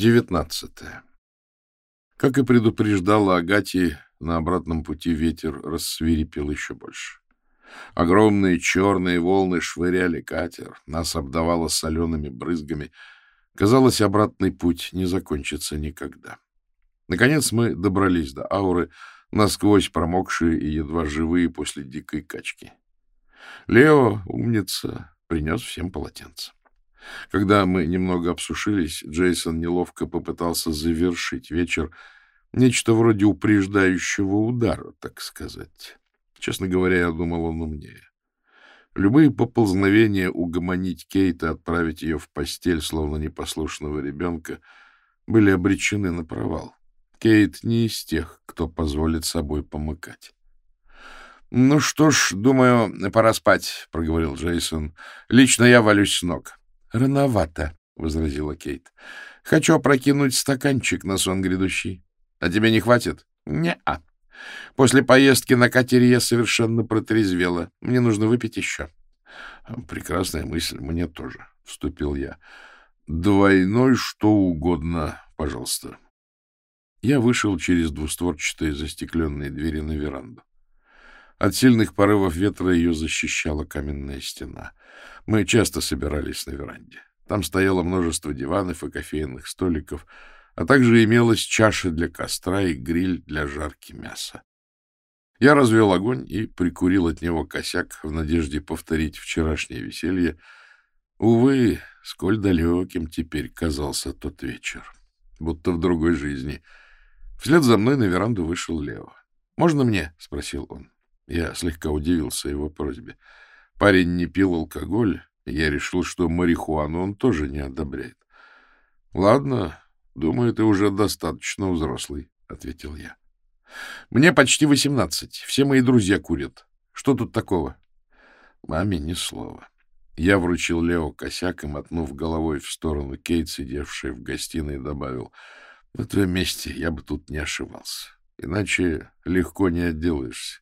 Девятнадцатое. Как и предупреждала Агати, на обратном пути ветер рассвирепел еще больше. Огромные черные волны швыряли катер, нас обдавало солеными брызгами. Казалось, обратный путь не закончится никогда. Наконец мы добрались до Ауры, насквозь промокшие и едва живые после дикой качки. Лео, умница, принес всем полотенце. Когда мы немного обсушились, Джейсон неловко попытался завершить вечер, нечто вроде упреждающего удара, так сказать. Честно говоря, я думал, он умнее. Любые поползновения угомонить Кейт и отправить ее в постель, словно непослушного ребенка, были обречены на провал. Кейт не из тех, кто позволит собой помыкать. — Ну что ж, думаю, пора спать, — проговорил Джейсон. — Лично я валюсь с ног. — Рановато, — возразила Кейт. — Хочу опрокинуть стаканчик на сон грядущий. — А тебе не хватит? — Не-а. После поездки на катере я совершенно протрезвела. Мне нужно выпить еще. — Прекрасная мысль, мне тоже, — вступил я. — Двойной что угодно, пожалуйста. Я вышел через двустворчатые застекленные двери на веранду. От сильных порывов ветра ее защищала каменная стена. Мы часто собирались на веранде. Там стояло множество диванов и кофейных столиков — а также имелась чаша для костра и гриль для жарки мяса. Я развел огонь и прикурил от него косяк в надежде повторить вчерашнее веселье. Увы, сколь далеким теперь казался тот вечер, будто в другой жизни. Вслед за мной на веранду вышел Лео. «Можно мне?» — спросил он. Я слегка удивился его просьбе. Парень не пил алкоголь, я решил, что марихуану он тоже не одобряет. — Ладно, — Думаю, ты уже достаточно взрослый, — ответил я. — Мне почти восемнадцать. Все мои друзья курят. Что тут такого? Маме ни слова. Я вручил Лео косяк и, мотнув головой в сторону Кейт, сидевшей в гостиной, добавил, — На твоем месте я бы тут не ошибался. Иначе легко не отделаешься.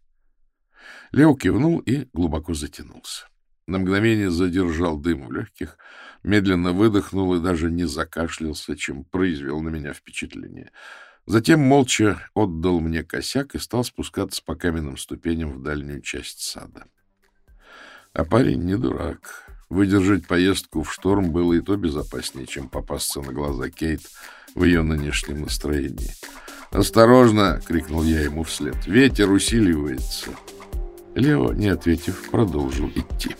Лео кивнул и глубоко затянулся. На мгновение задержал дым в легких, медленно выдохнул и даже не закашлялся, чем произвел на меня впечатление. Затем молча отдал мне косяк и стал спускаться по каменным ступеням в дальнюю часть сада. А парень не дурак. Выдержать поездку в шторм было и то безопаснее, чем попасться на глаза Кейт в ее нынешнем настроении. «Осторожно!» — крикнул я ему вслед. «Ветер усиливается!» Лео, не ответив, продолжил идти.